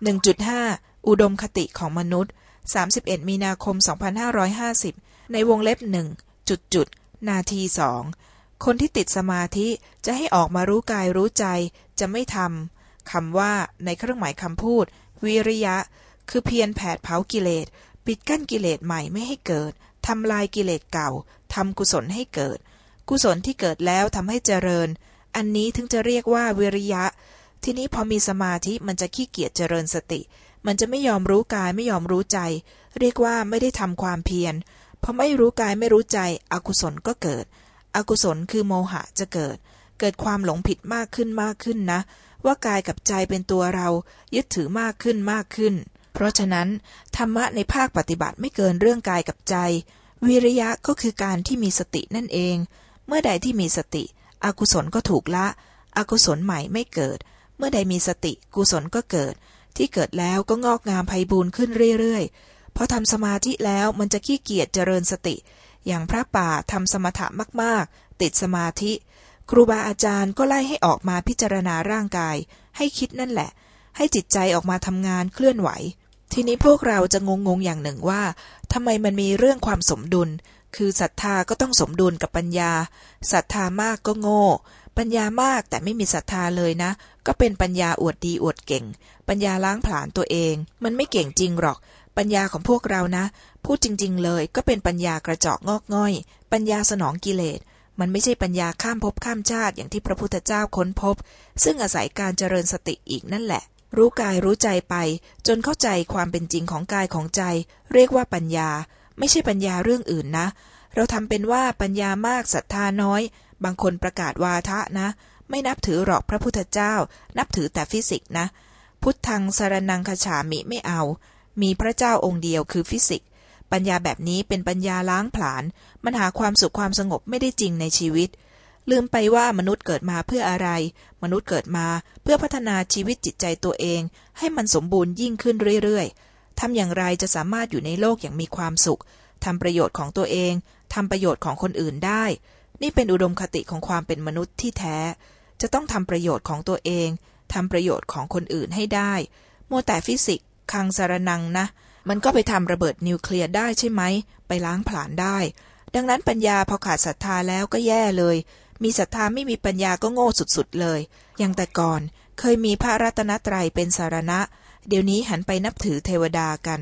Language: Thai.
1.5 อุดมคติของมนุษย์ 31 มีนาคม 2550 ในวงเล็บหนึ่งจุดจุดนาทีสองคนที่ติดสมาธิจะให้ออกมารู้กายรู้ใจจะไม่ทำคำว่าในเครื่องหมายคำพูด วิริยะ คือเพียรแผดเผากิเลส ปิดกั้นกิเลสใหม่ไม่ให้เกิดทำลายกิเลสเก่าทำกุศลให้เกิด กุศลที่เกิดแล้วทำให้เจริญ อันนี้ถึงจะเรียกว่าวิริยะ ทีนี้พอมีสมาธิมันจะขี้เกียจเจริญสติ มันจะไม่ยอมรู้กายไม่ยอมรู้ใจ เรียกว่าไม่ได้ทำความเพียรพอไม่รู้กายไม่รู้ใจ อกุศลก็เกิด อกุศลคือโมหะจะเกิด เกิดความหลงผิดมากขึ้นมากขึ้นนะ ว่ากายกับใจเป็นตัวเรา ยึดถือมากขึ้นมากขึ้น เพราะฉะนั้น ธรรมะในภาคปฏิบัติไม่เกินเรื่องกายกับใจ วิริยะก็คือการที่มีสตินั่นเอง เมื่อใดที่มีสติ อกุศลก็ถูกละ อกุศลใหม่ไม่เกิด เมื่อใดมีสติกุศลก็เกิด ที่เกิดแล้วก็งอกงามไพบูรณ์ขึ้นเรื่อยๆพอทำสมาธิแล้วมันจะขี้เกียจเจริญสติ อย่างพระป่าทำสมถะมากๆ ติดสมาธิ ครูบาอาจารย์ก็ไล่ให้ออกมาพิจารณาร่างกาย ให้คิดนั่นแหละ ให้จิตใจออกมาทำงานเคลื่อนไหว ทีนี้พวกเราจะงงๆอย่างหนึ่งว่าทำไมมันมีเรื่องความสมดุลคือศรัทธาก็ต้องสมดุลกับปัญญา ศรัทธามากก็โง่ ปัญญามากแต่ไม่มีศรัทธาเลยนะ ก็เป็นปัญญาอวดดีอวดเก่ง ปัญญาล้างผลาญตัวเอง มันไม่เก่งจริงหรอก ปัญญาของพวกเรานะ พูดจริง ๆ เลยก็เป็นปัญญากระจอกงอกง่อย ปัญญาสนองกิเลส มันไม่ใช่ปัญญาข้ามภพข้ามชาติอย่างที่พระพุทธเจ้าค้นพบ ซึ่งอาศัยการเจริญสติอีกนั่นแหละ รู้กายรู้ใจไป จนเข้าใจความเป็นจริงของกายของใจ เรียกว่าปัญญา ไม่ใช่ปัญญาเรื่องอื่นนะ เราทำเป็นว่าปัญญามากศรัทธาน้อย บางคนประกาศวาทะนะ ไม่นับถือหรอกพระพุทธเจ้า นับถือแต่ฟิสิกส์นะ พุทธังสารนังคฉามิไม่เอา มีพระเจ้าองค์เดียวคือฟิสิกส์ปัญญาแบบนี้เป็นปัญญาล้างผลาญมันหาความสุขความสงบไม่ได้จริงในชีวิต ลืมไปว่ามนุษย์เกิดมาเพื่ออะไร มนุษย์เกิดมาเพื่อพัฒนาชีวิตจิตใจตัวเอง ให้มันสมบูรณ์ยิ่งขึ้นเรื่อยๆทำอย่างไรจะสามารถอยู่ในโลกอย่างมีความสุขทำประโยชน์ของตัวเองทำประโยชน์ของคนอื่นได้ นี่เป็นอุดมคติของความเป็นมนุษย์ที่แท้ จะต้องทำประโยชน์ของตัวเองทำประโยชน์ของคนอื่นให้ได้ มัวแต่ฟิสิกส์คังสารนังนะ มันก็ไปทำระเบิดนิวเคลียร์ได้ใช่ไหม ไปล้างผลาญได้ ดังนั้นปัญญาพอขาดศรัทธาแล้วก็แย่เลย มีศรัทธาไม่มีปัญญาก็โง่สุดๆเลย อย่างแต่ก่อนเคยมีพระรัตนตรัยเป็นสารณะ เดี๋ยวนี้หันไปนับถือเทวดากัน